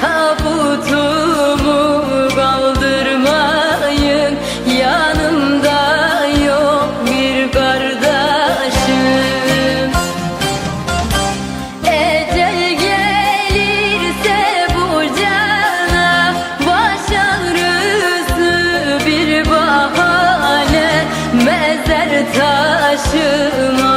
Tabutumu kaldırmayın. Yanımda yok bir kardeşim. Ecel gelirse bu Baş ağrısı bir bahane. Mezar taşıma